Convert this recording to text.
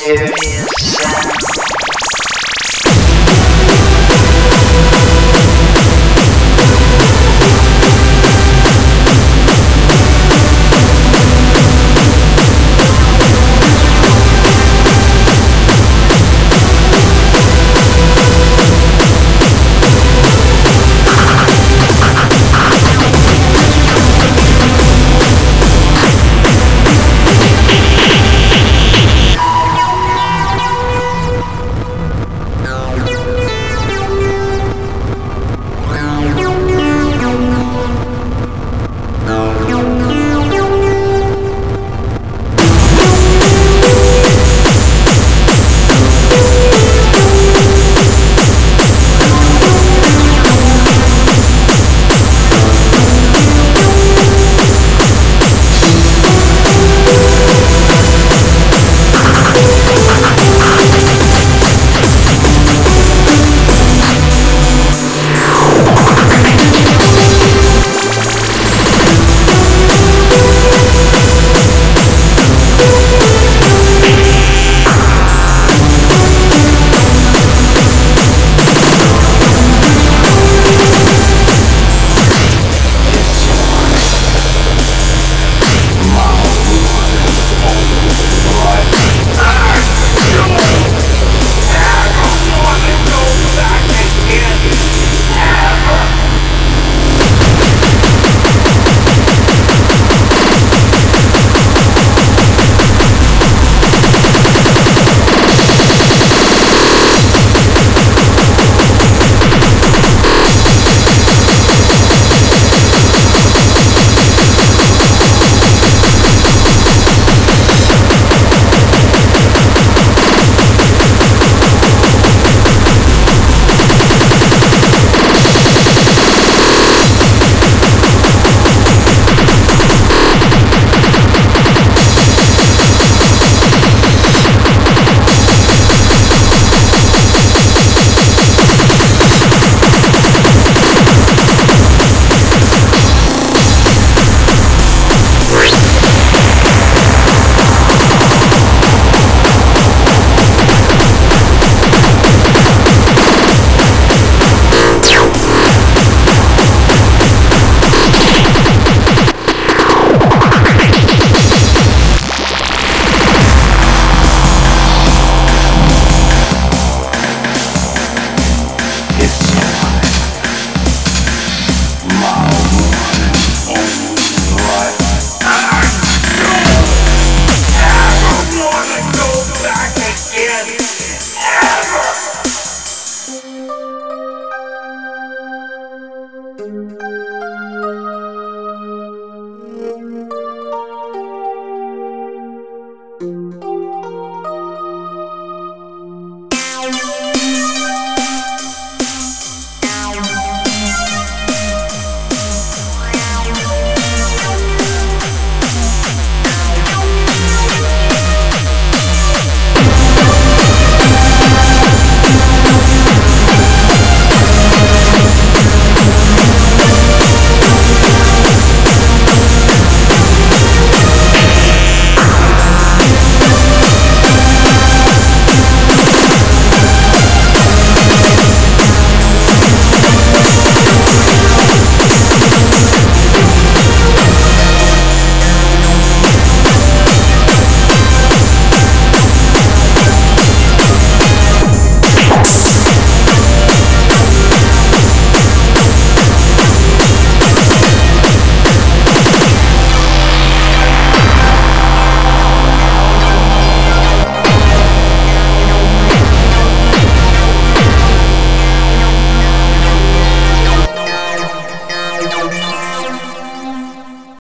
Serious sound.